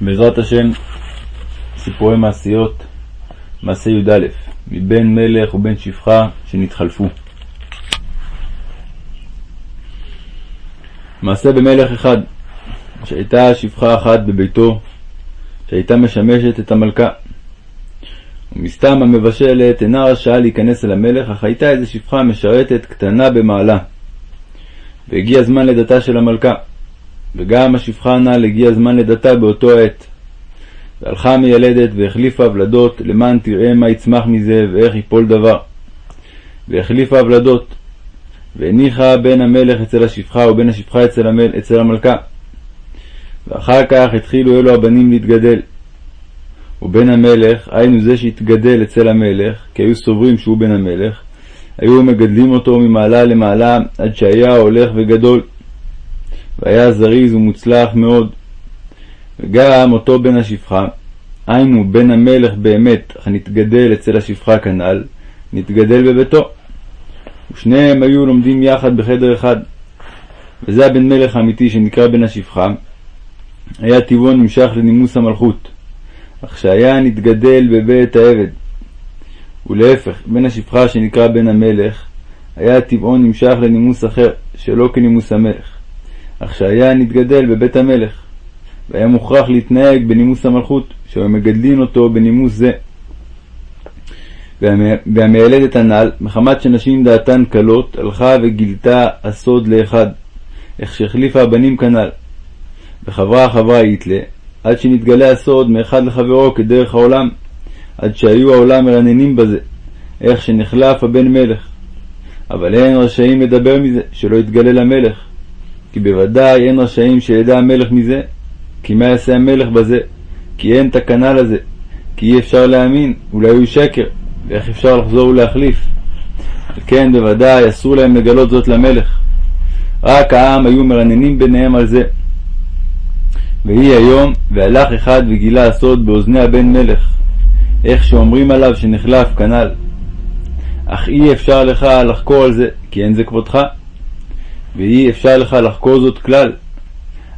בעזרת השם, סיפורי מעשיות, מעשה י"א, מבן מלך ובן שפחה שנתחלפו. מעשה במלך אחד, שהייתה שפחה אחת בביתו, שהייתה משמשת את המלכה. ומסתם המבשלת אינה רשאה להיכנס אל המלך, אך הייתה איזו שפחה משרתת קטנה במעלה. והגיע זמן לידתה של המלכה. וגם השפחה הנ"ל הגיע זמן לידתה באותו העת. והלכה מיילדת והחליפה ולדות, למען תראה מה יצמח מזה ואיך יפול דבר. והחליפה ולדות, והניחה בן המלך אצל השפחה ובן השפחה אצל, המל... אצל המלכה. ואחר כך התחילו אלו הבנים להתגדל. ובן המלך, היינו זה שהתגדל אצל המלך, כי היו סוברים שהוא בן המלך, היו מגדלים אותו ממעלה למעלה עד שהיה הולך וגדול. והיה זריז ומוצלח מאוד. וגם אותו בן השפחה, היינו בן המלך באמת, אך נתגדל אצל השפחה כנ"ל, נתגדל בביתו. ושניהם היו לומדים יחד בחדר אחד. וזה הבן מלך האמיתי שנקרא בן השפחה, היה טבעו נמשך לנימוס המלכות, אך שהיה נתגדל בבית העבד. ולהפך, בן השפחה שנקרא בן המלך, היה טבעו נמשך לנימוס אחר, שלא כנימוס המלך. אך שהיה נתגדל בבית המלך, והיה מוכרח להתנהג בנימוס המלכות, שהיו מגדלין אותו בנימוס זה. והמיילדת הנ"ל, מחמת שנשים דעתן קלות, הלכה וגילתה הסוד לאחד, איך שהחליפה הבנים כנ"ל. וחברה חברה יתלה, עד שנתגלה הסוד מאחד לחברו כדרך העולם, עד שהיו העולם מרננים בזה, איך שנחלף הבן מלך. אבל אין רשאים לדבר מזה, שלא יתגלה למלך, כי בוודאי אין רשאים שידע המלך מזה, כי מה יעשה המלך בזה? כי אין תקנה לזה, כי אי אפשר להאמין, אולי הוא שקר, ואיך אפשר לחזור ולהחליף? על כן בוודאי אסור להם לגלות זאת למלך. רק העם היו מרננים ביניהם על זה. ויהי היום, והלך אחד וגילה הסוד באוזני הבן מלך, איך שאומרים עליו שנחלף כנ"ל. אך אי אפשר לך לחקור על זה, כי אין זה כבודך. ואי אפשר לך לחקור זאת כלל.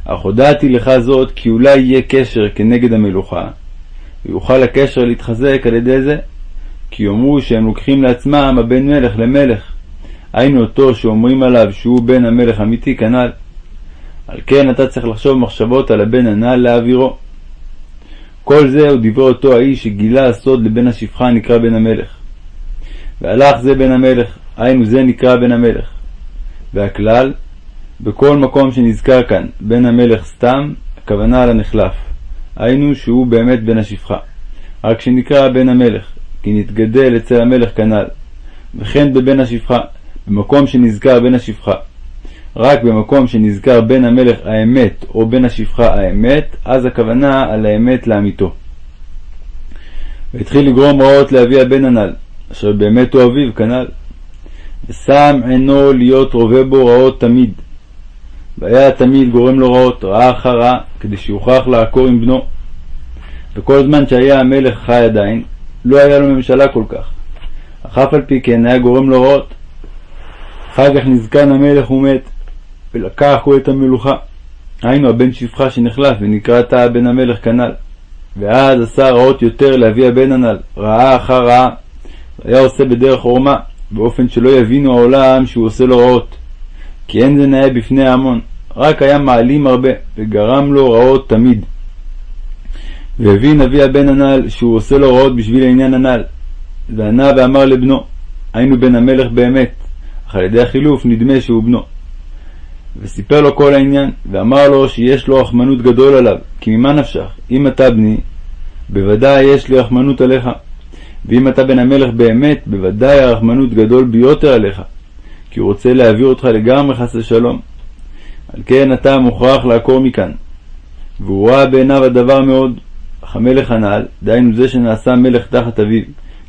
אך הודעתי לך זאת כי אולי יהיה קשר כנגד המלוכה, ויוכל הקשר להתחזק על ידי זה, כי יאמרו שהם לוקחים לעצמם הבן מלך למלך, היינו אותו שאומרים עליו שהוא בן המלך אמיתי כנ"ל. על כן אתה צריך לחשוב מחשבות על הבן הנ"ל להעבירו. כל זה הוא דברי אותו האיש שגילה הסוד לבן השפחה הנקרא בן המלך. והלך זה בן המלך, היינו זה נקרא בן המלך. והכלל, בכל מקום שנזכר כאן בן המלך סתם, הכוונה על הנחלף. היינו שהוא באמת בן השפחה. רק שנקרא בן המלך, כי נתגדל אצל המלך כנ"ל. וכן בבן השפחה, במקום שנזכר בן השפחה. רק במקום שנזכר בן המלך האמת או בן השפחה האמת, אז הכוונה על האמת לאמיתו. והתחיל לגרום רעות לאבי הבן הנ"ל, אשר באמת הוא אביו כנ"ל. ושם עינו להיות רובה בו רעות תמיד. והיה תמיד גורם לו רעות, רעה אחר רעה, כדי שיוכרח לעקור עם בנו. וכל זמן שהיה המלך חי עדיין, לא היה לו ממשלה כל כך. אך אף על פי כן היה גורם לו רעות. אחר כך נזקן המלך ומת, ולקח הוא את המלוכה. היינו הבן שפחה שנחלף, ונקרא תא בן המלך כנ"ל. ואז עשה רעות יותר לאבי הבן הנ"ל, רעה אחר רעה, והיה עושה בדרך עורמה, באופן שלא יבינו העולם שהוא עושה לו רעות. כי אין זה נאה בפני ההמון, רק היה מעלים הרבה, וגרם לו רעות תמיד. והבין אבי הבן הנ"ל שהוא עושה לו רעות בשביל העניין הנ"ל. וענה ואמר לבנו, היינו בן המלך באמת, אך על ידי החילוף נדמה שהוא בנו. וסיפר לו כל העניין, ואמר לו שיש לו רחמנות גדול עליו, כי ממה נפשך? אם אתה בני, בוודאי יש לי רחמנות עליך. ואם אתה בן המלך באמת, בוודאי הרחמנות גדול ביותר עליך, כי הוא רוצה להעביר אותך לגמרי חס ושלום. על כן אתה מוכרח לעקור מכאן. והוא ראה בעיניו הדבר מאוד, אך המלך הנ"ל, דהיינו זה שנעשה מלך תחת אביו,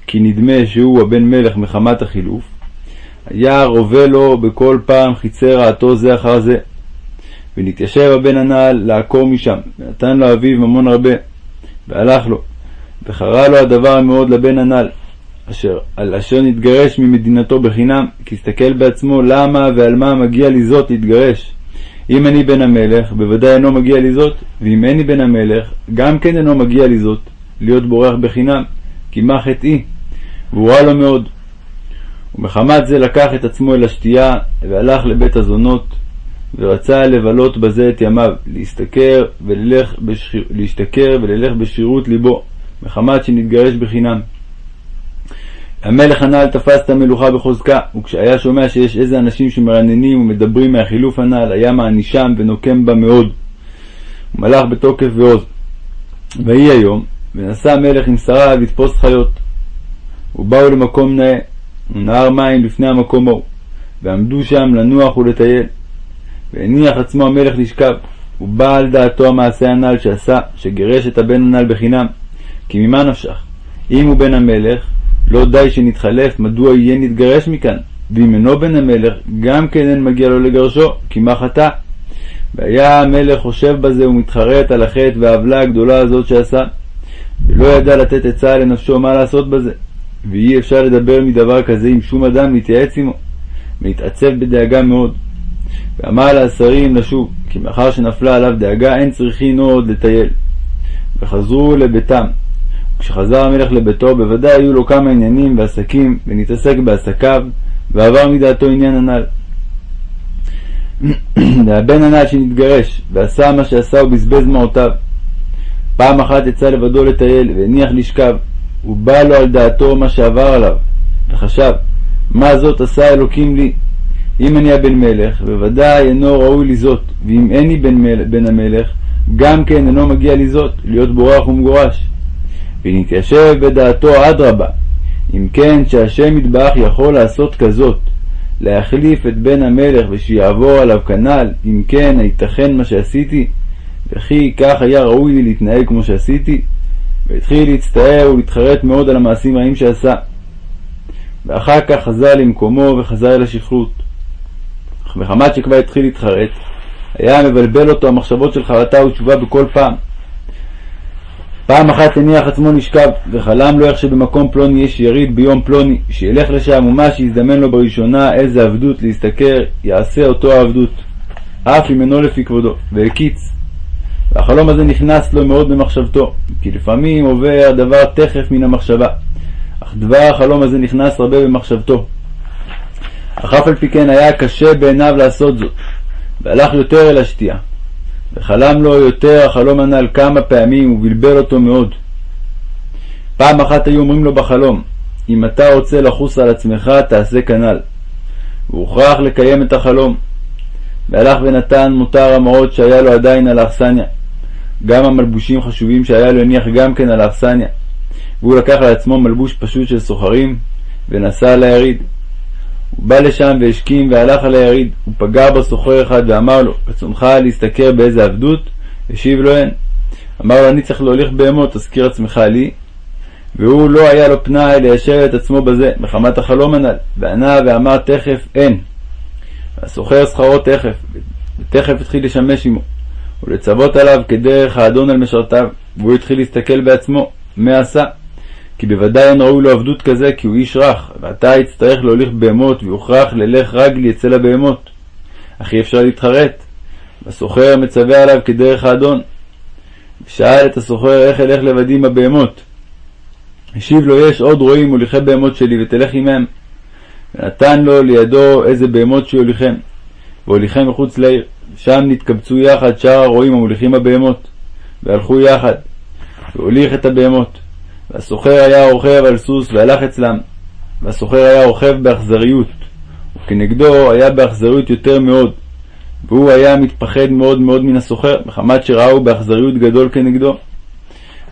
כי נדמה שהוא הבן מלך מחמת החילוף, היה רובה לו בכל פעם חיצי רעתו זה אחר זה. ונתיישב הבן הנ"ל לעקור משם, ונתן לו אביו ממון הרבה, והלך לו. וחרה לו הדבר מאוד לבן הנ"ל, אשר, על אשר נתגרש ממדינתו בחינם, כי הסתכל בעצמו למה ועל מה מגיע לי זאת להתגרש, אם אני בן המלך, בוודאי אינו מגיע לי זאת, ואם איני בן המלך, גם כן אינו מגיע לי זאת, להיות בורח בחינם, כי מה חטאי? והוא רע לו מאוד. ומחמת זה לקח את עצמו אל השתייה, והלך לבית הזונות, ורצה לבלות בזה את ימיו, להשתכר וללך, בשחיר, להשתכר וללך בשירות ליבו, מחמת שנתגרש בחינם. המלך הנ"ל תפס את המלוכה בחוזקה, וכשהיה שומע שיש איזה אנשים שמרננים ומדברים מהחילוף הנ"ל, היה מענישם ונוקם בה מאוד. הוא מלך בתוקף ועוז. ויהי היום, ונסע המלך עם שריו לתפוס חיות. ובאו למקום נאה, ונהר מים לפני המקום ההוא, ועמדו שם לנוח ולטייל. והניח עצמו המלך לשכב, ובא על דעתו המעשה הנ"ל שעשה, שגירש את הבן הנ"ל בחינם. כי ממה נפשך? אם הוא בן המלך, לא די שנתחלף, מדוע יהיה נתגרש מכאן? ואם אינו בן המלך, גם כן אין מגיע לו לגרשו, כי מה חטא? והיה המלך חושב בזה ומתחרט על החטא והעוולה הגדולה הזאת שעשה, ולא ידע לתת עצה לנפשו מה לעשות בזה, ואי אפשר לדבר מדבר כזה עם שום אדם להתייעץ עמו, והתעצב בדאגה מאוד. ואמר לשרים לשוב, כי מאחר שנפלה עליו דאגה, אין צריכין עוד לטייל. וחזרו לביתם. כשחזר המלך לביתו, בוודאי היו לו כמה עניינים ועסקים, ונתעסק בעסקיו, ועבר מדעתו עניין הנ"ל. והבן הנ"ל שנתגרש, ועשה מה שעשה ובזבז מעותיו. פעם אחת יצא לבדו לטייל, והניח לשכב, ובא לו על דעתו מה שעבר עליו, וחשב, מה זאת עשה אלוקים לי? אם אני הבן מלך, בוודאי אינו ראוי לי זאת, ואם איני בן, מל... בן המלך, גם כן אינו מגיע לי זאת, להיות בורח ומגורש. ונתיישב בדעתו אדרבה, אם כן שהשם יתברך יכול לעשות כזאת, להחליף את בן המלך ושיעבור עליו כנ"ל, אם כן הייתכן מה שעשיתי, וכי כך היה ראוי לי להתנהג כמו שעשיתי, והתחיל להצטער ולהתחרט מאוד על המעשים הרעים שעשה. ואחר כך חזר למקומו וחזר אל השכרות. אך מחמת שכבר התחיל להתחרט, היה מבלבל אותו המחשבות של חרטה ותשובה בכל פעם. פעם אחת הניח עצמו נשכב, וחלם לו איך שבמקום פלוני יש יריד ביום פלוני, שילך לשם ומה שיזדמן לו בראשונה איזה עבדות להשתכר, יעשה אותו העבדות, אף אם אינו לפי כבודו, והקיץ. והחלום הזה נכנס לו מאוד במחשבתו, כי לפעמים עובר דבר תכף מן המחשבה, אך דבר החלום הזה נכנס הרבה במחשבתו. אך אף על פי כן היה קשה בעיניו לעשות זאת, והלך יותר אל השתייה. וחלם לו יותר החלום הנ"ל כמה פעמים ובלבל אותו מאוד. פעם אחת היו אומרים לו בחלום, אם אתה רוצה לחוס על עצמך, תעשה כנ"ל. והוכרח לקיים את החלום. והלך ונתן מותר המעות שהיה לו עדיין על האכסניה. גם המלבושים חשובים שהיה לו הניח גם כן על האכסניה. והוא לקח לעצמו מלבוש פשוט של סוחרים, ונסע ליריד. בא לשם והשכים והלך על היריד, הוא פגע בו אחד ואמר לו, רצונך להשתכר באיזה עבדות? השיב לו אין. אמר לו, אני צריך להוליך בהמות, תזכיר עצמך לי. והוא לא היה לו פנאי ליישר את עצמו בזה, מחמת החלום הנ"ל, וענה ואמר תכף אין. והסוחר שכרו תכף, ותכף התחיל לשמש עמו, ולצוות עליו כדרך האדון על משרתיו, והוא התחיל להסתכל בעצמו, מה עשה. כי בוודאי אין ראוי לו עבדות כזה, כי הוא איש רך, ועתה יצטרך להוליך בהמות, ויוכרח ללך רגלי אצל הבהמות. אך אי אפשר להתחרט. והסוחר מצווה עליו כדרך האדון. ושאל את הסוחר איך אלך לבדי עם הבהמות. השיב לו יש עוד רועים מוליכי בהמות שלי, ותלך עמהם. ונתן לו לידו איזה בהמות שיוליכם, והוליכם מחוץ לעיר. שם נתקבצו יחד שאר הרועים המוליכים הבהמות, והלכו יחד, והוליך את הבהמות. והסוחר היה רוכב על סוס והלך אצלם, והסוחר היה רוכב באכזריות, וכנגדו היה באכזריות יותר מאוד, והוא היה מתפחד מאוד מאוד מן הסוחר, מחמת שראהו באכזריות גדול כנגדו.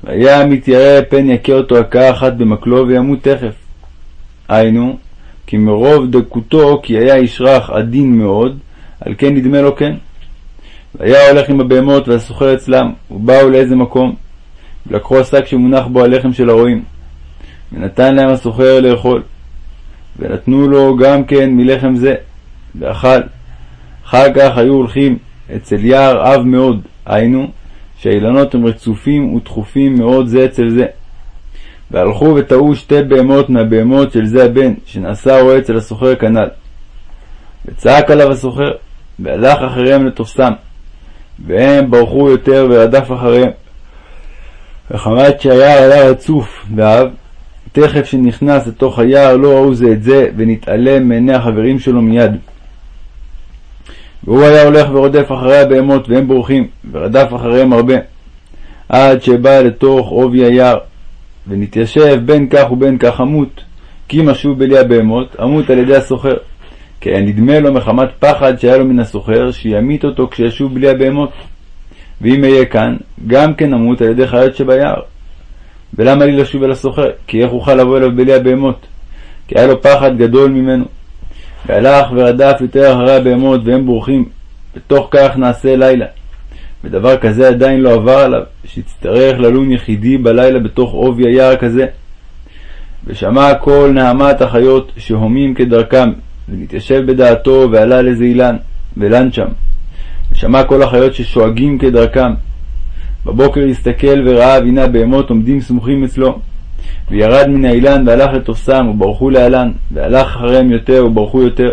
והיה מתיירא פן יכה אותו הכאה אחת במקלו וימות תכף. היינו, כי מרוב דקותו כי היה איש רך עדין מאוד, על כן נדמה לו כן. והיה הולך עם הבהמות והסוחר אצלם, ובאו לאיזה מקום, ולקחו השק שמונח בו הלחם של הרועים, ונתן להם הסוחר לאכול, ונתנו לו גם כן מלחם זה, ואכל. אחר כך היו הולכים אצל יער עב מאוד, היינו, שהאילנות הם רצופים ותכופים מאוד זה אצל זה. והלכו וטעו שתי בהמות מהבהמות של זה הבן, שנעשה רועה אצל הסוחר כנ"ל. וצעק עליו הסוחר, והלך אחריהם לתופסם, והם ברחו יותר ורדף אחריהם. וחמת שהיער היה רצוף ואהב, תכף שנכנס לתוך היער לא ראו זה את זה, ונתעלם מעיני החברים שלו מיד. והוא היה הולך ורודף אחרי הבהמות, והם בורחים, ורדף אחריהם הרבה, עד שבא לתוך עובי היער, ונתיישב בין כך ובין כך עמות, כי משוב בלי הבהמות, עמות על ידי הסוחר. כי היה נדמה לו מחמת פחד שהיה לו מן הסוחר, שימית אותו כשישוב בלי הבהמות. ואם אהיה כאן, גם כן אמות על ידי חיות שביער. ולמה לי לשוב אל הסוחר? כי איך אוכל לבוא אליו בלי הבהמות? כי היה לו פחד גדול ממנו. והלך ורדף יותר אחרי הבהמות, והם בורחים. בתוך כך נעשה לילה. ודבר כזה עדיין לא עבר עליו, שיצטרך ללון יחידי בלילה בתוך עובי היער כזה. ושמע כל נעמת החיות שהומים כדרכם, ונתיישב בדעתו ועלה לאיזה אילן, ולן שם. ושמע כל החיות ששואגים כדרכם. בבוקר הסתכל וראה והנה בהמות עומדים סמוכים אצלו. וירד מן האילן והלך לתופסם וברחו להלן, והלך אחריהם יותר וברחו יותר.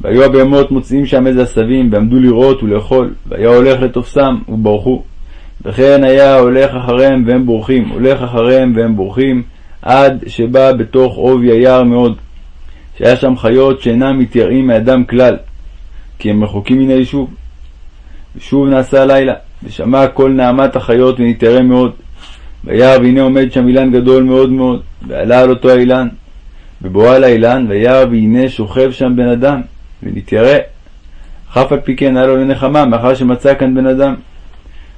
והיו הבהמות מוצאים שם איזה עשבים, ועמדו לראות ולאכול, והיה הולך לתופסם וברחו. וכן היה הולך אחריהם והם בורחים, הולך אחריהם והם בורחים, עד שבא בתוך עובי היער מאוד, שהיה שם חיות שאינם מתייראים מאדם כלל, כי הם רחוקים מן היישוב. ושוב נעשה לילה, ושמע כל נעמת החיות ונתיירא מאוד. וירא והנה עומד שם אילן גדול מאוד מאוד, ועלה על אותו האילן. ובואו על האילן, וירא והנה שוכב שם בן אדם, ונתיירא. אף על פי כן היה לנחמה, מאחר שמצא כאן בן אדם.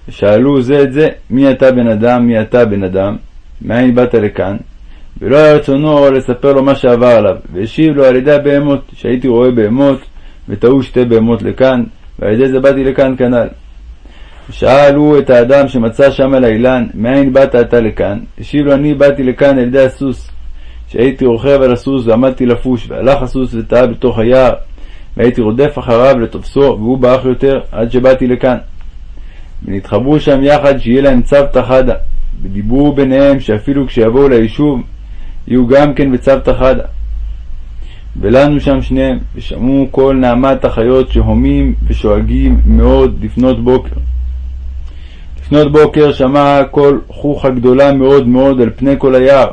ושאלו זה את זה, מי אתה בן אדם, מי אתה בן אדם, מאין באת לכאן? ולא היה רצונו לספר לו מה שעבר עליו, והשיב לו על ידי הבהמות, שהייתי רואה בהמות, וטעו שתי בהמות לכאן, ועל ידי זה באתי לכאן כנ"ל. שאלו את האדם שמצא שם על האילן, מאין באת אתה לכאן? השיב לו, אני באתי לכאן על ידי הסוס, שהייתי רוכב על הסוס ועמדתי לפוש, והלך הסוס וטעה בתוך היער, והייתי רודף אחריו לתופסו, והוא ברח יותר, עד שבאתי לכאן. ונתחברו שם יחד שיהיה להם צוותא חדא, ודיברו ביניהם שאפילו כשיבואו ליישוב, יהיו גם כן בצוותא חדא. ולנו שם שניהם, ושמעו כל נעמת החיות שהומים ושואגים מאוד לפנות בוקר. לפנות בוקר שמע כל חוכה גדולה מאוד מאוד על פני כל היער,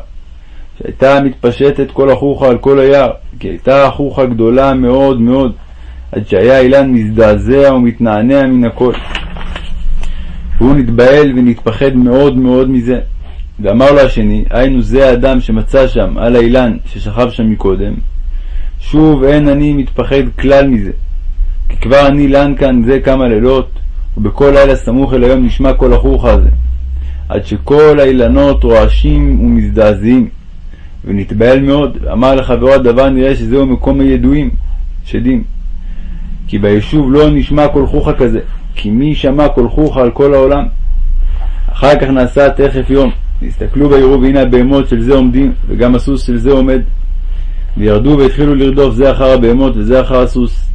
שהייתה מתפשטת כל החוכה על כל היער, כי הייתה חוכה גדולה מאוד מאוד, עד שהיה אילן מזדעזע ומתנענע מן הכל. והוא נתבהל ונתפחד מאוד מאוד מזה. ואמר לו השני, היינו זה האדם שמצא שם על האילן ששכב שם מקודם, שוב אין אני מתפחד כלל מזה, כי כבר אני לן כאן זה כמה לילות, ובכל לילה סמוך אל היום נשמע כל החוכה הזה, עד שכל האילנות רועשים ומזדעזעים. ונתבהל מאוד, אמר לחברו הדבר נראה שזהו מקום הידועים, שדים. כי ביישוב לא נשמע כל חוכה כזה, כי מי שמע כל חוכה על כל העולם? אחר כך נעשה תכף יום, הסתכלו ויראו והנה הבהמות של זה עומדים, וגם הסוס של זה עומד. וירדו והתחילו לרדוף זה אחר הבהמות וזה אחר הסוס.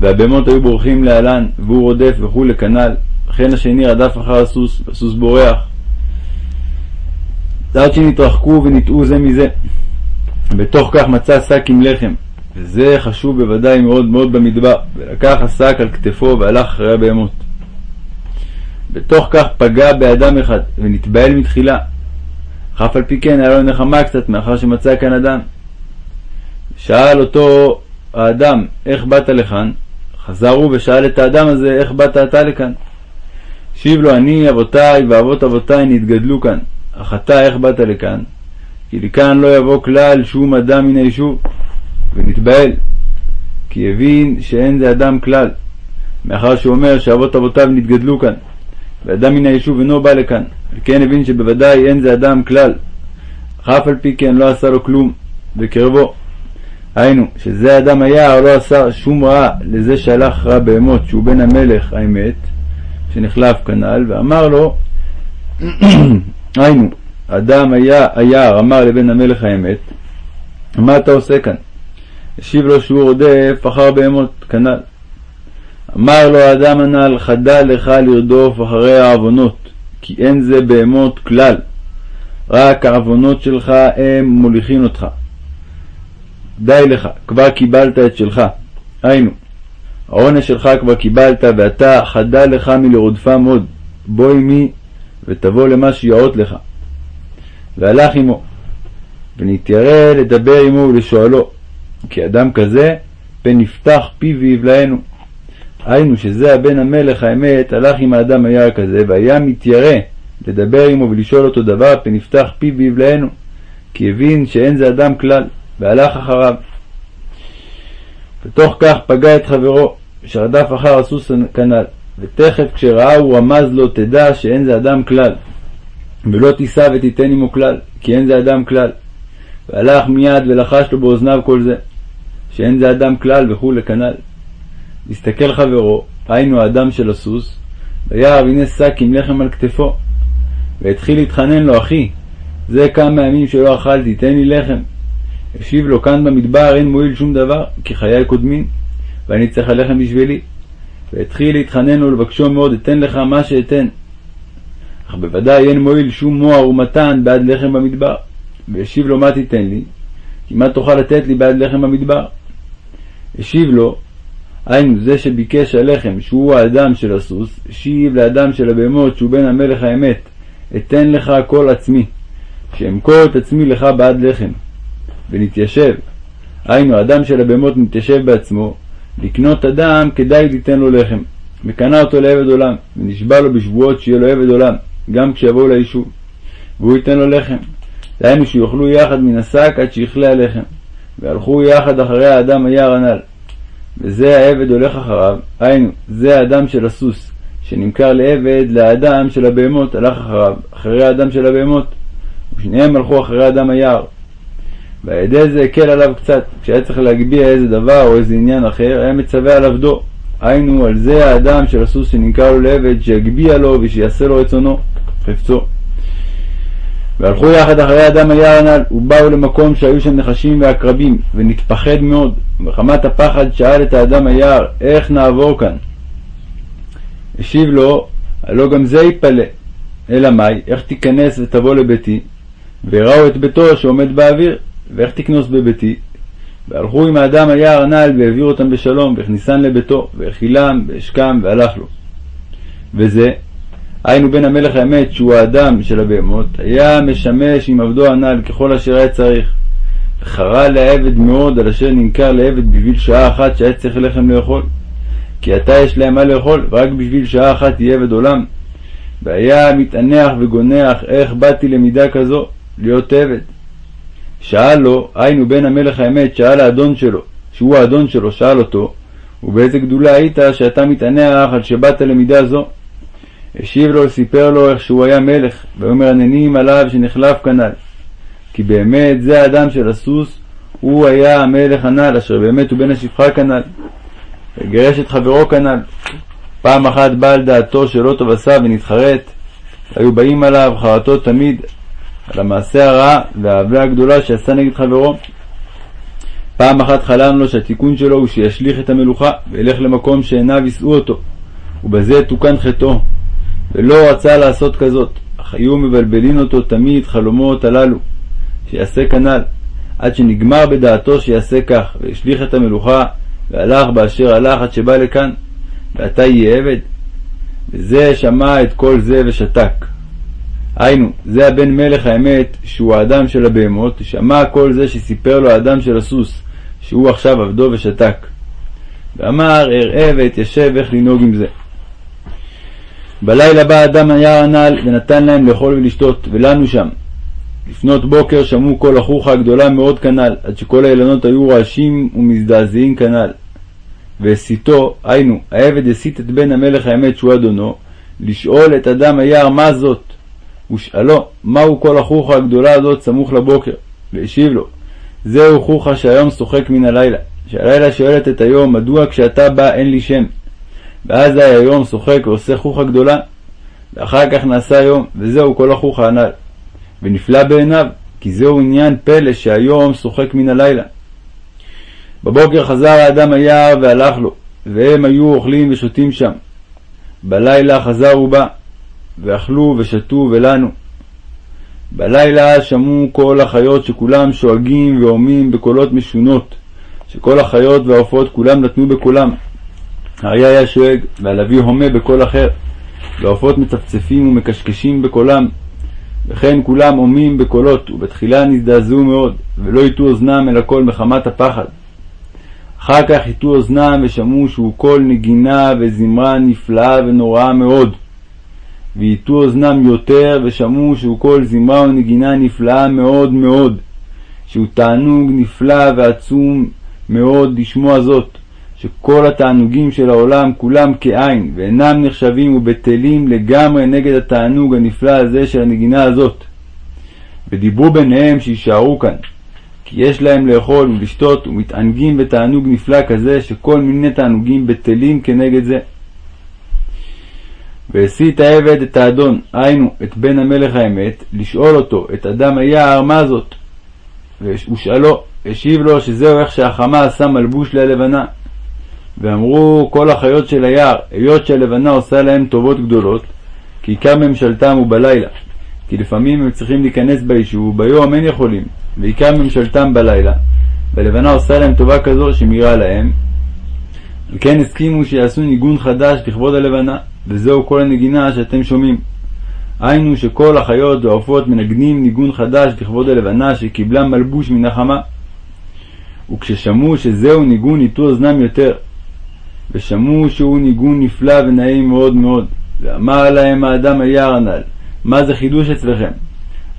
והבהמות היו בורחים להלן, והוא רודף וכולי כנ"ל. וכן השני רדף אחר הסוס, והסוס בורח. עד שנתרחקו ונטעו זה מזה. בתוך כך מצא שק עם לחם, וזה חשוב בוודאי מאוד מאוד במדבר, ולקח השק על כתפו והלך אחרי הבהמות. בתוך כך פגע באדם אחד, ונתבהל מתחילה. אף על פי כן היה לו נחמה קצת, מאחר שמצא כאן אדם. שאל אותו האדם, איך באת לכאן? חזר הוא ושאל את האדם הזה, איך באת אתה לכאן? השיב לו, אני, אבותיי ואבות אבותיי נתגדלו כאן, אך אתה איך באת לכאן? כי לכאן לא יבוא כלל שום אדם מן היישוב. ונתבהל, כי הבין שאין זה אדם כלל, מאחר שהוא אומר שאבות אבותיו נתגדלו כאן, ואדם מן היישוב אינו בא לכאן, וכן הבין שבוודאי אין זה אדם כלל, אך אף על פי כן לא עשה לו כלום, בקרבו. היינו, שזה אדם היער לא עשה שום רע לזה שהלך רע בהמות, שהוא בן המלך האמת, שנחלף כנ"ל, ואמר לו, היינו, אדם היה היער אמר לבן המלך האמת, מה אתה עושה כאן? השיב לו שהוא רודף אחר בהמות, כנ"ל. אמר לו האדם הנ"ל, חדל לך לרדוף אחרי העוונות, כי אין זה בהמות כלל, רק העוונות שלך הם מוליכים אותך. די לך, כבר קיבלת את שלך. היינו, העונש שלך כבר קיבלת, ואתה חדל לך מלרודפם עוד. בוא עמי, ותבוא למה שיאות לך. והלך עמו, ונתיירא לדבר עמו ולשואלו, כי אדם כזה, פן נפתח פיו ויבלענו. היינו שזה הבן המלך האמת הלך עם האדם היער כזה, והיה מתיירא לדבר עמו ולשאול אותו דבר, פן נפתח פיו ויבלענו. כי הבין שאין זה אדם כלל, והלך אחריו. ותוך כך פגע את חברו, שרדף אחר הסוס כנ"ל, ותכף כשראה הוא רמז לו תדע שאין זה אדם כלל, ולא תישא ותיתן עמו כלל, כי אין זה אדם כלל. והלך מיד ולחש לו באוזניו כל זה, שאין זה אדם כלל וכולי כנ"ל. הסתכל חברו, היינו האדם של הסוס, וירא והנה שק עם לחם על כתפו, והתחיל להתחנן לו, אחי, זה כמה ימים שלא אכלתי, תן לי לחם. השיב לו, כאן במדבר אין מועיל שום דבר, כי חיי קודמים, ואני צריך הלחם בשבילי. והתחיל להתחנן לו לבקשו מאוד, אתן לך מה שאתן. אך בוודאי אין מועיל שום מוהר ומתן בעד לחם במדבר. והשיב לו, מה תיתן לי? כי מה תוכל לתת לי בעד לחם במדבר? השיב לו, היינו זה שביקש הלחם, שהוא האדם של הסוס, השיב לאדם של הבהמות, שהוא בן המלך האמת, אתן לך כל עצמי, שאמכור את עצמי לך בעד לחם. ונתיישב, היינו האדם של הבהמות מתיישב בעצמו, לקנות אדם כדאי ליתן לו לחם. וקנה אותו לעבד עולם, ונשבע לו בשבועות שיהיה לו עבד עולם, גם כשיבואו ליישוב, והוא ייתן לו לחם. דהיינו שיאכלו יחד מן השק עד שיכלה הלחם, והלכו יחד אחרי האדם היער הנ"ל. וזה העבד הולך אחריו, היינו, זה האדם של הסוס, שנמכר לעבד לאדם של הבהמות, הלך אחריו, אחרי האדם של הבהמות, ושניהם הלכו אחרי האדם היער. ועל ידי זה הקל עליו קצת, כשהיה צריך להגביה איזה דבר או איזה עניין אחר, היה מצווה על עבדו. היינו, על זה האדם של הסוס שנמכר לו לעבד, שיגביה לו ושיעשה לו רצונו, חפצו. והלכו יחד אחרי אדם היער הנ"ל, ובאו למקום שהיו שם נחשים ועקרבים, ונתפחד מאוד, ומחמת הפחד שאל את האדם היער, איך נעבור כאן? השיב לו, הלא גם זה יפלא, אלא מאי, איך תיכנס ותבוא לביתי? וראו את ביתו שעומד באוויר, ואיך תכנוס בביתי? והלכו עם האדם היער הנ"ל והעבירו אותם בשלום, והכניסן לביתו, והאכילם, והשקם, והלך לו. וזה, היינו בן המלך האמת, שהוא האדם של הבהמות, היה משמש עם עבדו הנ"ל ככל אשר היה צריך. וחרה לעבד מאוד על אשר נמכר לעבד בשביל שעה אחת שהיה צריך לחם לאכול. כי עתה יש להם מה לאכול, ורק בשביל שעה אחת יהיה עבד עולם. והיה מתענח וגונח איך באתי למידה כזו, להיות עבד. שאל לו, היינו בן המלך האמת, שאל האדון שלו, שהוא האדון שלו, שאל אותו, ובאיזה גדולה היית שאתה מתענח על שבאת למידה זו? השיב לו, סיפר לו איך שהוא היה מלך, והיו מרננים עליו שנחלף כנ"ל. כי באמת זה האדם של הסוס, הוא היה המלך הנ"ל, אשר באמת הוא בן השפחה כנ"ל. וגירש את חברו כנ"ל. פעם אחת בא על דעתו שלא טוב עשה ונתחרט, היו באים עליו חרטות תמיד על המעשה הרע והעוולה הגדולה שעשה נגד חברו. פעם אחת חלם לו שהתיקון שלו הוא שישליך את המלוכה וילך למקום שעיניו יישאו אותו, ובזה תוקן חטאו, ולא רצה לעשות כזאת, אך היו מבלבלין אותו תמיד חלומות הללו, שיעשה כנ"ל, עד שנגמר בדעתו שיעשה כך, והשליך את המלוכה, והלך באשר הלך עד שבא לכאן, ועתה יהיה עבד. וזה שמע את כל זה ושתק. היינו, זה הבן מלך האמת, שהוא האדם של הבהמות, שמע כל זה שסיפר לו האדם של הסוס, שהוא עכשיו עבדו ושתק. ואמר, אראה ואתיישב איך לנהוג עם זה. בלילה בא אדם היער הנ"ל ונתן להם לאכול ולשתות, ולנו שם. לפנות בוקר שמעו כל החוכה הגדולה מאוד כנ"ל, עד שכל האילנות היו רעשים ומזדעזעים כנ"ל. והסיתו, היינו, העבד הסית את בן המלך האמת שהוא אדונו, לשאול את אדם היער מה זאת. ושאלו, מהו כל החוכה הגדולה הזאת סמוך לבוקר? והשיב לו, זהו חוכה שהיום שוחק מן הלילה, שהלילה שואלת את היום, מדוע כשאתה בא אין לי שם? ואז היום שוחק ועושה חוכה גדולה, ואחר כך נעשה היום, וזהו כל החוכה הנ"ל. ונפלא בעיניו, כי זהו עניין פלא שהיום שוחק מן הלילה. בבוקר חזר האדם היער והלך לו, והם היו אוכלים ושותים שם. בלילה חזר ובא, ואכלו ושתו ולנו. בלילה שמעו כל החיות שכולם שואגים והומים בקולות משונות, שכל החיות והעופות כולם נתנו בקולם. האריה היה שואג, והלוי הומה בקול אחר, והעופות מצפצפים ומקשקשים בקולם, וכן כולם הומים בקולות, ובתחילה נזדעזעו מאוד, ולא הטו אוזנם אל הקול מחמת הפחד. אחר כך הטו אוזנם ושמעו שהוא קול נגינה וזמרה נפלאה ונוראה מאוד. והטו אוזנם יותר ושמעו שהוא קול זמרה ונגינה נפלאה מאוד מאוד, שהוא תענוג נפלא ועצום מאוד לשמוע זאת, שכל התענוגים של העולם כולם כאין, ואינם נחשבים ובטלים לגמרי נגד התענוג הנפלא הזה של הנגינה הזאת. ודיברו ביניהם שיישארו כאן, כי יש להם לאכול ולשתות ומתענגים בתענוג נפלא כזה, שכל מיני תענוגים בטלים כנגד זה. והסית העבד את האדון, היינו, את בן המלך האמת, לשאול אותו, את אדם היער, מה זאת? ושאלו, השיב לו שזהו איך שהחמה עשה מלבוש ללבנה. ואמרו כל החיות של היער, היות שהלבנה עושה להם טובות גדולות, כי עיקר ממשלתם הוא בלילה, כי לפעמים הם צריכים להיכנס ביישוב, וביום אין יכולים, ועיקר ממשלתם בלילה, והלבנה עושה להם טובה כזו שמאירה להם. על כן הסכימו שיעשו ניגון חדש לכבוד הלבנה, וזהו כל הנגינה שאתם שומעים. היינו שכל החיות והעופות מנגנים ניגון חדש לכבוד הלבנה שקיבלה מלבוש מן החמה. וכששמעו שזהו ניגון הטו אוזנם יותר, ושמעו שהוא ניגון נפלא ונעים מאוד מאוד. ואמר להם האדם היער הנ"ל, מה זה חידוש אצלכם?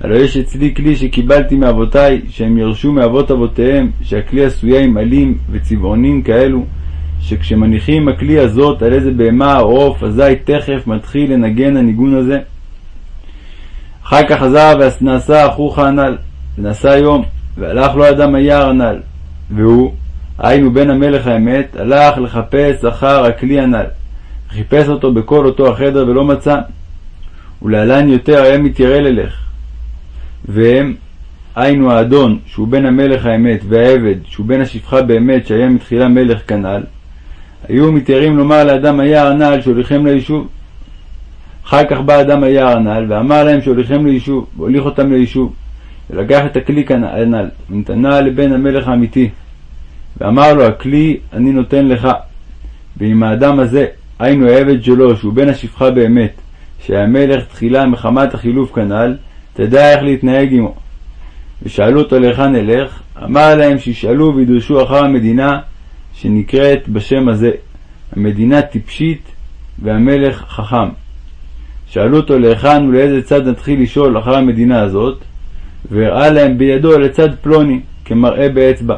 הלא יש אצלי כלי שקיבלתי מאבותיי, שהם ירשו מאבות אבותיהם, שהכלי עשויה עם עלים וצבעונים כאלו, שכשמניחים הכלי הזאת על איזה בהמה או עוף, אזי תכף מתחיל לנגן הניגון הזה. אחר כך חזר ונעשה החוך הנ"ל, ונעשה יום, והלך לו אדם היער הנ"ל, והוא, היינו בן המלך האמת, הלך לחפש אחר הכלי הנ"ל, וחיפש אותו בכל אותו החדר ולא מצא, ולהלן יותר היה מתיירא ללך. והם, היינו האדון, שהוא בן המלך האמת, והעבד, שהוא בן השפחה באמת, שהיה מתחילה מלך כנ"ל, היו מתיירים לומר לאדם היער הנ"ל שהוליכם ליישוב. אחר כך בא אדם היער הנ"ל ואמר להם שהוליכם ליישוב, והוליך אותם ליישוב, ולקח את הכלי הנ"ל, ונתנה לבן המלך האמיתי. ואמר לו הכלי אני נותן לך. ועם האדם הזה, היינו העבד שלו, שהוא בן השפחה באמת, שהיה מלך תחילה מחמת החילוף כנ"ל, תדע איך להתנהג עמו. ושאלו אותו להיכן נלך, אמר להם שישאלו וידרשו אחר המדינה שנקראת בשם הזה, המדינה טיפשית והמלך חכם. שאלו אותו להיכן ולאיזה צד נתחיל לשאול אחר המדינה הזאת, והראה להם בידו לצד פלוני, כמראה באצבע.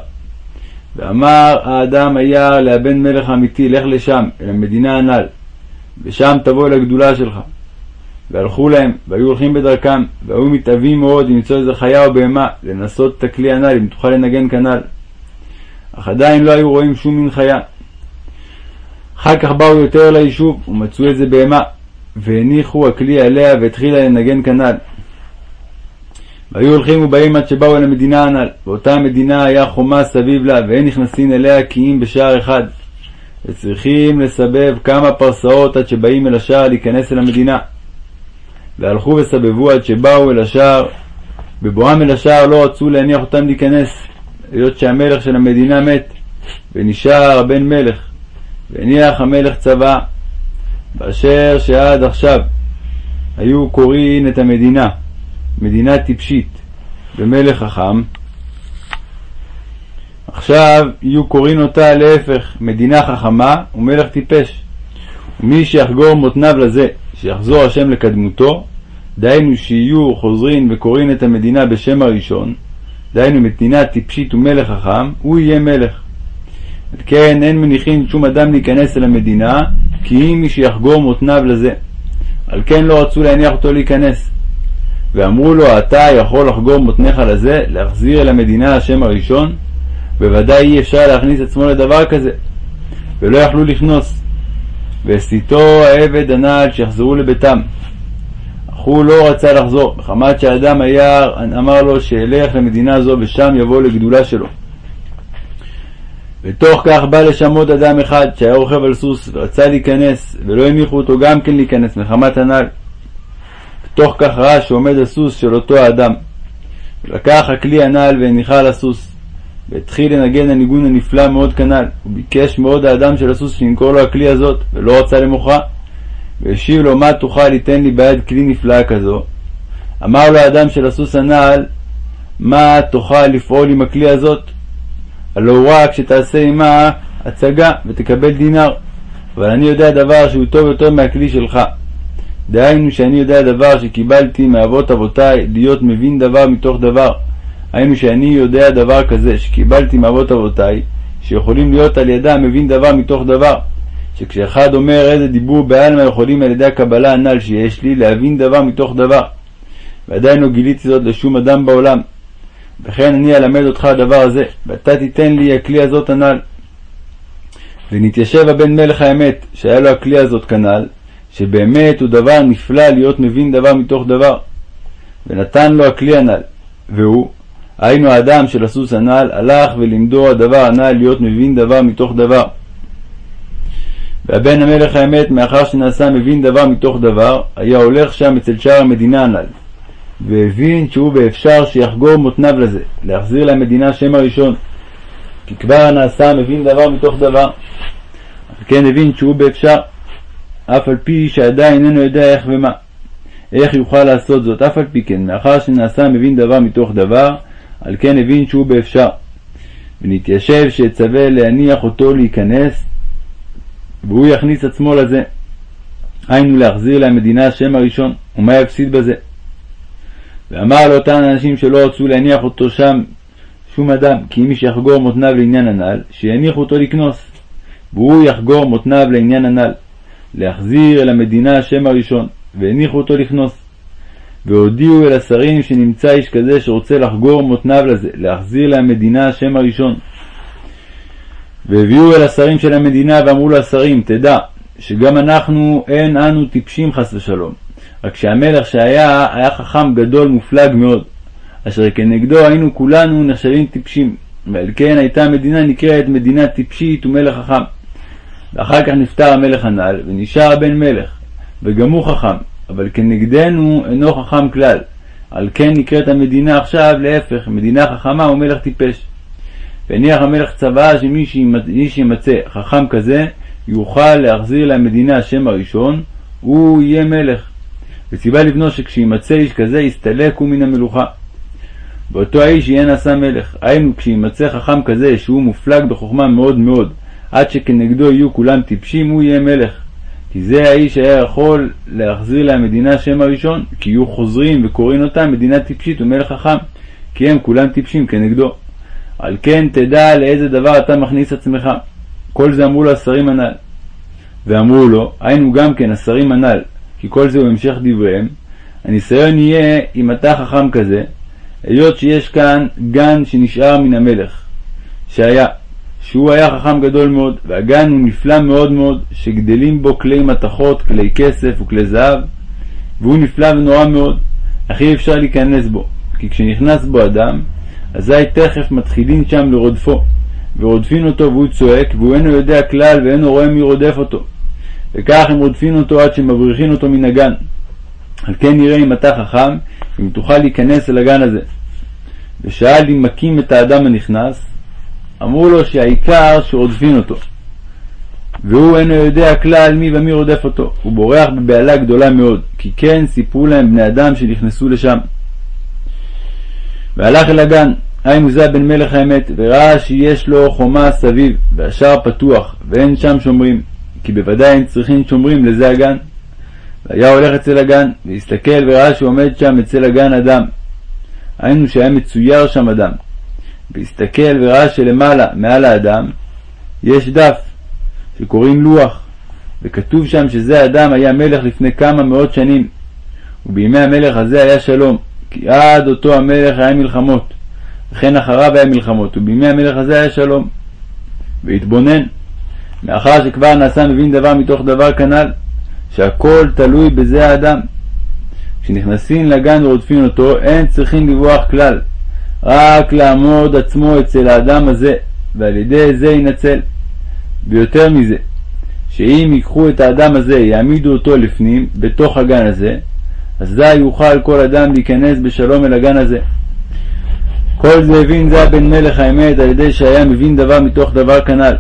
ואמר האדם היער להבן מלך אמיתי, לך לשם, אל המדינה הנ"ל, ושם תבוא אל הגדולה שלך. והלכו להם, והיו הולכים בדרכם, והיו מתאווים מאוד למצוא איזה חיה או בהמה, לנסות את הכלי הנ"ל, אם תוכל לנגן כנ"ל. אך עדיין לא היו רואים שום מין חיה. אחר כך באו יותר ליישוב, ומצאו איזה בהמה, והניחו הכלי עליה והתחילה לנגן כנ"ל. והיו הולכים ובאים עד שבאו אל המדינה הנ"ל, ואותה המדינה היה חומה סביב לה, ואין נכנסים אליה כי אם בשער אחד. וצריכים לסבב כמה פרסאות עד שבאים אל השער להיכנס אל המדינה. והלכו וסבבו עד שבאו אל השער. בבואם אל השער לא רצו להניח אותם להיכנס, היות שהמלך של המדינה מת, ונשאר הבן מלך, והניח המלך צבא, באשר שעד עכשיו היו קוראים את המדינה מדינה טיפשית ומלך חכם, עכשיו יהיו קוראים אותה להפך, מדינה חכמה ומלך טיפש. ומי שיחגור מותניו לזה, שיחזור השם לקדמותו, דהיינו שיהיו חוזרים וקוראים את המדינה בשם הראשון, דהיינו מדינה טיפשית ומלך חכם, הוא יהיה מלך. על כן אין מניחים שום אדם להיכנס אל המדינה, כי אם מי שיחגור מותניו לזה. על כן לא רצו להניח אותו להיכנס. ואמרו לו, אתה יכול לחגור מותניך לזה, להחזיר אל המדינה השם הראשון? בוודאי אי אפשר להכניס עצמו לדבר כזה. ולא יכלו לכנוס. והסיתו העבד הנעל שיחזרו לביתם. אך הוא לא רצה לחזור, מחמת שהאדם היער אמר לו שילך למדינה זו ושם יבוא לגדולה שלו. ותוך כך בא לשם עוד אדם אחד שהיה רוכב על סוס ורצה להיכנס, ולא הניחו אותו גם כן להיכנס מחמת הנ"ל. ותוך כך ראה שעומד הסוס של אותו האדם. לקח הכלי הנ"ל והניחה על הסוס, והתחיל לנגן הניגון הנפלא מאוד כנ"ל. הוא ביקש מאוד האדם של הסוס שימכור לו הכלי הזאת, ולא רצה למוכרה. והשיב לו, מה תוכל ליתן לי ביד כלי נפלאה כזו? אמר לו האדם של הסוס הנעל, מה תוכל לפעול עם הכלי הזאת? הלא רק שתעשה עמה הצגה ותקבל דינר. אבל אני יודע דבר שהוא טוב יותר מהכלי שלך. דהיינו שאני יודע דבר שקיבלתי מאבות אבותיי, להיות מבין דבר מתוך דבר. היינו שאני יודע דבר כזה, שקיבלתי מאבות אבותיי, שיכולים להיות על ידם מבין דבר מתוך דבר. שכשאחד אומר איזה דיבור בעלמא יכולים על ידי הקבלה הנ"ל שיש לי, להבין דבר מתוך דבר. ועדיין לא גיליתי זאת לשום אדם בעולם. וכן אני אלמד אותך הדבר הזה, ואתה תיתן לי הכלי הזאת הנ"ל. ונתיישב הבן מלך האמת, שהיה לו הכלי הזאת כנ"ל, שבאמת הוא דבר נפלא להיות מבין דבר מתוך דבר. ונתן לו הכלי הנ"ל, והוא, היינו האדם של הסוס הנ"ל, הלך ולימדו הדבר הנ"ל להיות מבין דבר מתוך דבר. והבן המלך האמת, מאחר שנעשה מבין דבר מתוך דבר, היה הולך שם אצל שאר המדינה הנ"ל, והבין שהוא באפשר שיחגור מותניו לזה, להחזיר למדינה שם הראשון, כי כבר נעשה מבין דבר מתוך דבר. אך כן הבין שהוא באפשר, אף על פי שעדיין איננו יודע איך ומה. איך יוכל לעשות זאת, אף על פי כן, מאחר שנעשה מבין דבר מתוך דבר, על כן הבין שהוא באפשר. ונתיישב שיצווה להניח אותו להיכנס, והוא יכניס עצמו לזה. היינו להחזיר למדינה השם הראשון, ומה יפסיד בזה? ואמר לאותן אנשים שלא רצו להניח אותו שם שום אדם, כי אם מי שיחגור מותניו לעניין הנ"ל, שיניחו אותו לקנוס, והוא יחגור מותניו לעניין הנ"ל, להחזיר אל המדינה השם הראשון, והניחו אותו לכנוס. והודיעו אל השרים שנמצא איש כזה שרוצה לחגור מותניו לזה, להחזיר למדינה השם הראשון. והביאו אל השרים של המדינה ואמרו לשרים, תדע, שגם אנחנו אין אנו טיפשים חס ושלום, רק שהמלך שהיה, היה חכם גדול מופלג מאוד, אשר כנגדו היינו כולנו נחשבים טיפשים, ועל כן הייתה המדינה נקראת מדינה טיפשית ומלך חכם. ואחר כך נפטר המלך הנ"ל, ונשאר הבן מלך, וגם הוא חכם, אבל כנגדנו אינו חכם כלל. על כן נקראת המדינה עכשיו להפך, מדינה חכמה ומלך טיפש. והניח המלך צוואה שמי שימצא חכם כזה, יוכל להחזיר למדינה השם הראשון, הוא יהיה מלך. וציווה לבנו שכשימצא איש כזה, יסתלק הוא מן המלוכה. ואותו האיש יהיה נעשה מלך. היינו, כשימצא חכם כזה, שהוא מופלג בחוכמה מאוד מאוד, עד שכנגדו יהיו כולם טיפשים, הוא יהיה מלך. כי זה האיש היה יכול להחזיר למדינה שם הראשון, כי יהיו חוזרים וקוראים אותם מדינה טיפשית ומלך חכם, כי הם כולם טיפשים כנגדו. על כן תדע לאיזה דבר אתה מכניס עצמך. כל זה אמרו לו השרים הנ"ל. ואמרו לו, היינו גם כן השרים הנ"ל, כי כל זה הוא המשך דבריהם, הניסיון יהיה אם אתה חכם כזה, היות שיש כאן גן שנשאר מן המלך, שהיה, שהוא היה חכם גדול מאוד, והגן הוא נפלא מאוד מאוד, שגדלים בו כלי מתכות, כלי כסף וכלי זהב, והוא נפלא ונורא מאוד, אך אי אפשר להיכנס בו, כי כשנכנס בו אדם, אזי תכף מתחילים שם לרודפו, ורודפין אותו והוא צועק, והוא אינו יודע כלל ואינו רואה מי רודף אותו. וכך הם רודפין אותו עד שמבריחין אותו מן הגן. על כן נראה אם אתה חכם, אם תוכל להיכנס אל הגן הזה. ושאל אם מכים את האדם הנכנס, אמרו לו שהעיקר שרודפין אותו. והוא אינו יודע כלל מי ומי רודף אותו, הוא בורח בבהלה גדולה מאוד, כי כן סיפרו להם בני אדם שנכנסו לשם. והלך אל הגן, היינו זה בן מלך האמת, וראה שיש לו חומה סביב, והשער פתוח, ואין שם שומרים, כי בוודאי אין צריכים שומרים לזה הגן. והיה הולך אצל הגן, והסתכל וראה שעומד שם אצל הגן אדם. היינו שהיה מצויר שם אדם. והסתכל וראה שלמעלה, מעל האדם, יש דף, שקוראים לוח, וכתוב שם שזה האדם היה מלך לפני כמה מאות שנים, ובימי המלך הזה היה שלום, כי עד אותו המלך היה מלחמות, וכן אחריו היה מלחמות, ובימי המלך הזה היה שלום. והתבונן, מאחר שכבר נעשה מבין דבר מתוך דבר כנ"ל, שהכל תלוי בזה האדם. כשנכנסים לגן ורודפים אותו, אין צריכים לברוח כלל, רק לעמוד עצמו אצל האדם הזה, ועל ידי זה ינצל. ויותר מזה, שאם ייקחו את האדם הזה, יעמידו אותו לפנים, בתוך הגן הזה, אזי יוכל כל אדם להיכנס בשלום אל הגן הזה. כל זה הבין זה הבן מלך האמת על ידי שהיה מבין דבר מתוך דבר כנ"ל.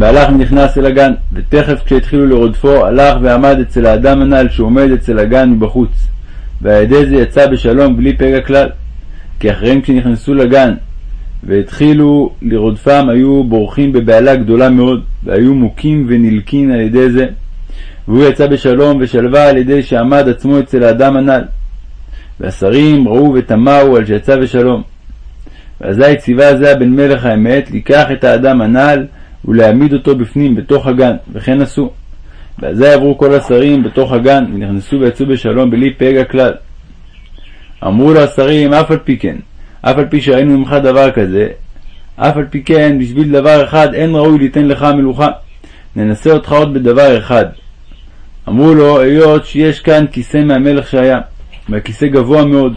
והלך ונכנס אל הגן, ותכף כשהתחילו לרודפו, הלך ועמד אצל האדם הנ"ל שעומד אצל הגן מבחוץ, ועל ידי זה יצא בשלום בלי פגע כלל. כי אחריהם כשנכנסו לגן והתחילו לרודפם, היו בורחים בבהלה גדולה מאוד, והיו מוכים ונלקין על ידי זה. והוא יצא בשלום ושלווה על ידי שעמד עצמו אצל האדם הנ"ל. והשרים ראו ותמהו על שיצא בשלום. ואזי ציווה זה הבן מלך האמת לקח את האדם הנ"ל ולהעמיד אותו בפנים בתוך הגן, וכן עשו. ואזי עברו כל השרים בתוך הגן, ונכנסו ויצאו בשלום בלי פגע כלל. אמרו לו השרים, אף על פי כן, אף על פי שראינו ממך דבר כזה, אף על פי כן, בשביל דבר אחד אין ראוי ליתן לך המלוכה. ננסה אותך עוד בדבר אחד. אמרו לו, היות שיש כאן כיסא מהמלך שהיה, והכיסא גבוה מאוד,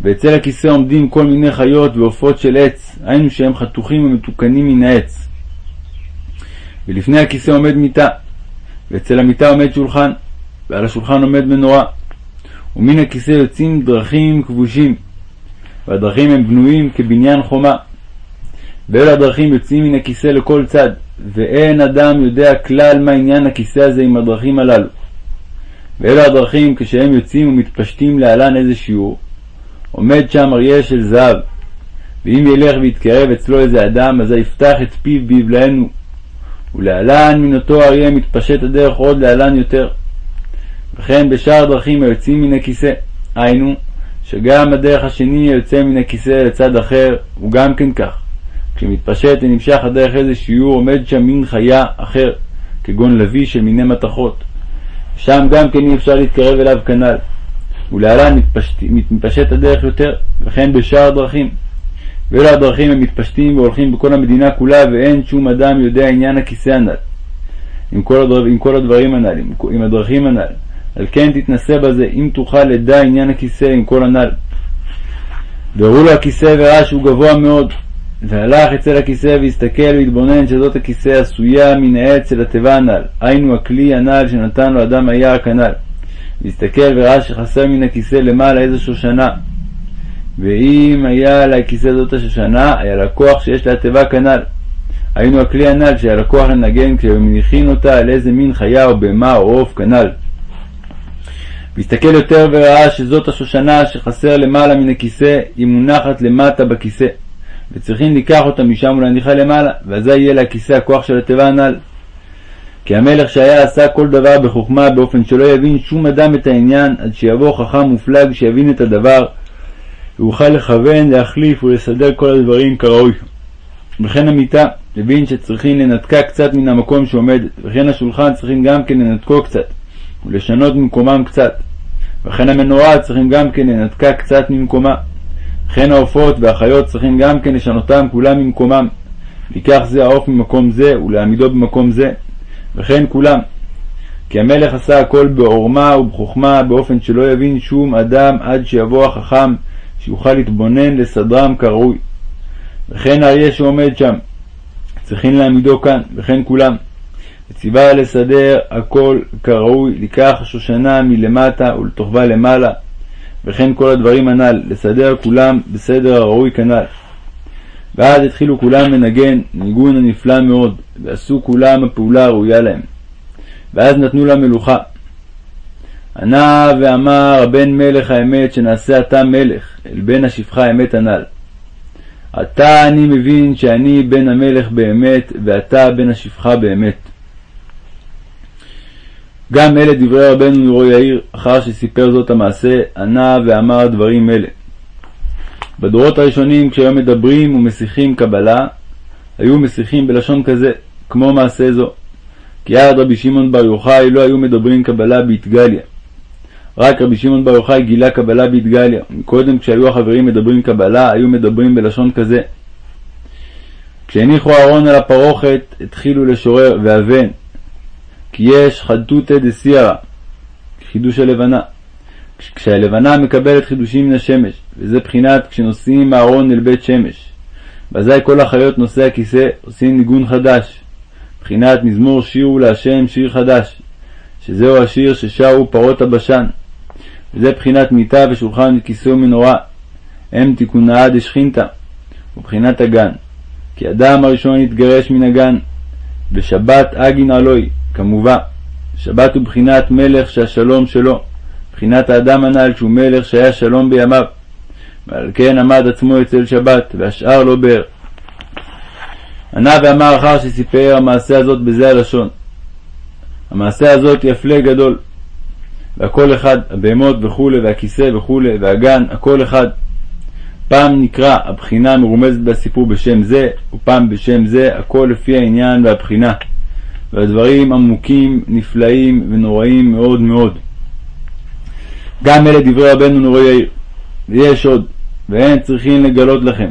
ואצל הכיסא עומדים כל מיני חיות ועופות של עץ, היינו שהם חתוכים ומתוקנים מן העץ. ולפני הכיסא עומד מיטה, ואצל המיטה עומד שולחן, ועל השולחן עומד מנורה. ומן הכיסא יוצאים דרכים כבושים, והדרכים הם בנויים כבניין חומה. ואלו הדרכים יוצאים מן הכיסא לכל צד, ואין אדם יודע כלל מה עניין הכיסא הזה עם הדרכים הללו. ואלו הדרכים, כשהם יוצאים ומתפשטים להלן איזה שיעור, עומד שם אריה של זהב, ואם ילך ויתקרב אצלו איזה אדם, אזי יפתח את פיו ביבלענו, ולהלן מן אותו אריה מתפשט הדרך עוד להלן יותר. וכן בשאר דרכים היוצאים מן הכיסא, היינו, שגם הדרך השני היוצא מן הכיסא לצד אחר, הוא גם כן כך. כשמתפשט ונמשך הדרך איזה שיעור, עומד שם מין חיה אחר, כגון לוי של מיני מתכות. שם גם כן אי אפשר להתקרב אליו כנ"ל. ולהלן מתפשט, מתפשט הדרך יותר, וכן בשאר דרכים. ואלו הדרכים הם מתפשטים והולכים בכל המדינה כולה, ואין שום אדם יודע עניין הכיסא הנ"ל. עם כל, הדבר, עם כל הדברים הנ"ל, עם, עם הדרכים הנ"ל. על כן תתנסה בזה, אם תוכל לדע עניין הכיסא עם כל הנ"ל. והראו לו הכיסא וראה שהוא גבוה מאוד, והלך אצל הכיסא והסתכל והתבונן שזאת הכיסא עשויה מן העץ של התיבה הנ"ל, היינו הכלי הנ"ל שנתן לו אדם היער כנ"ל. והסתכל וראה שחסר מן הכיסא למעלה איזו שושנה. ואם היה לכיסא זאת השושנה, היה לה כוח שיש לה תיבה כנ"ל. היינו הכלי הנ"ל שהיה לה כוח לנגן כשהיו מניחין אותה על איזה מין חיה או בהמה או עוף כנ"ל. והסתכל יותר וראה שזאת השושנה שחסר למעלה מן הכיסא, היא מונחת למטה בכיסא. וצריכים לקח אותה משם ולהניחה למעלה, ואזי יהיה לה הכיסא הכוח של התיבה הנ"ל. כי המלך שהיה עשה כל דבר בחוכמה באופן שלא יבין שום אדם את העניין עד שיבוא חכם מופלג שיבין את הדבר ויוכל לכוון, להחליף ולסדר כל הדברים כראוי. וכן המיטה, הבין שצריכים לנתקה קצת מן המקום שעומד, וכן השולחן צריכים גם כן לנתקו קצת, ולשנות ממקומם קצת. וכן המנורה צריכים גם כן לנתקה קצת ממקומה. וכן העופות והחיות צריכים גם כן לשנותם כולם ממקומם. לקח זה העוף ממקום זה ולהעמידו במקום זה, וכן כולם. כי המלך עשה הכל בעורמה ובחוכמה, באופן שלא יבין שום אדם עד שיבוא החכם, שיוכל להתבונן לסדרם כראוי. וכן האריה שעומד שם, צריכים להעמידו כאן, וכן כולם. וציווה לסדר הכל כראוי, לקח השושנה מלמטה ולתוכבה למעלה, וכן כל הדברים הנ"ל, לסדר כולם בסדר הראוי כנ"ל. ואז התחילו כולם לנגן ניגון הנפלא מאוד, ועשו כולם הפעולה הראויה להם. ואז נתנו לה מלוכה. ענה ואמר הבן מלך האמת שנעשה אתה מלך, אל בן השפחה האמת הנ"ל. עתה אני מבין שאני בן המלך באמת, ואתה בן השפחה באמת. גם אלה דברי רבנו נורו יאיר, אחר שסיפר זאת המעשה, ענה ואמר דברים אלה. בדורות הראשונים, כשהיו מדברים ומשיחים קבלה, היו משיחים בלשון כזה, כמו מעשה זו. כי עד רבי שמעון בר יוחאי לא היו מדברים קבלה באתגליה. רק רבי שמעון בר יוחאי גילה קבלה באתגליה. קודם כשהיו החברים מדברים קבלה, היו מדברים בלשון כזה. כשהניחו אהרון על הפרוכת, התחילו לשורר ואבן, כי יש חדתותא דסיירא, חידוש הלבנה. כשהלבנה מקבלת חידושים מן השמש, וזה בחינת כשנוסעים הארון אל בית שמש. ואזי כל החיות נושאי הכיסא עושים ניגון חדש, בחינת מזמור שירו להשם שיר חדש, שזהו השיר ששרו פרות הבשן, וזה בחינת מיטה ושולחן וכיסא ומנורה. הם תיקונאה דשכינתא, ובחינת הגן. כי אדם הראשון התגרש מן הגן, בשבת אגין עלוי, כמובן. שבת הוא בחינת מלך שהשלום שלו, בחינת האדם הנ"ל שהוא מלך שהיה שלום בימיו, ועל כן עמד עצמו אצל שבת, והשאר לא באר. ענה ואמר אחר שסיפר המעשה הזאת בזה הלשון. המעשה הזאת הפלא גדול. והכל אחד, הבהמות וכולי, והכיסא וכולי, והגן, הכל אחד. פעם נקרא הבחינה המרומזת בסיפור בשם זה, ופעם בשם זה, הכל לפי העניין והבחינה. והדברים עמוקים, נפלאים ונוראים מאוד מאוד. גם אלה דברי רבנו נורי יאיר. ויש עוד, ואין צריכים לגלות לכם.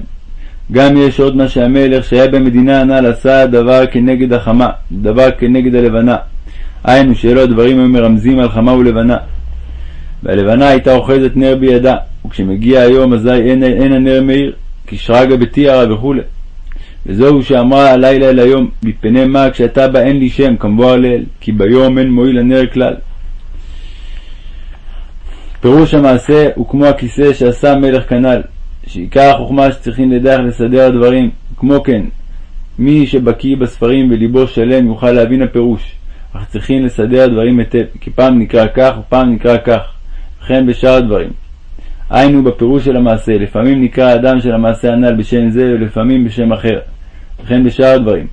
גם יש עוד מה שהמלך שהיה במדינה הנ"ל עשה דבר כנגד החמה, דבר כנגד הלבנה. היינו שאלו הדברים היו מרמזים על חמה ולבנה. והלבנה הייתה אוחזת נר בידה, וכשמגיע היום אזי אין, אין הנר מאיר, כי שרגא בתיארא וכו'. וזהו שאמרה הלילה אל היום, מפני מה כשאתה בא אין לי שם, כמבואר לעיל, כי ביום אין מועיל הנר כלל. פירוש המעשה הוא כמו הכיסא שעשה המלך כנ"ל, שעיקר החוכמה שצריכים לדע לסדר הדברים. כמו כן, מי שבקיא בספרים וליבו שלם יוכל להבין הפירוש, אך צריכים לסדר הדברים היטב, כי פעם נקרא כך ופעם נקרא כך, וכן בשאר הדברים. היינו בפירוש של המעשה, לפעמים נקרא האדם של המעשה הנ"ל בשם זה ולפעמים בשם אחר, וכן בשאר הדברים.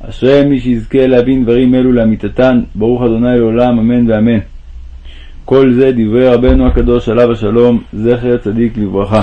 אשרי מי שיזכה להבין דברים אלו לאמיתתן, ברוך ה' לעולם, אמן ואמן. כל זה דברי רבנו הקדוש עליו השלום, זכר צדיק לברכה.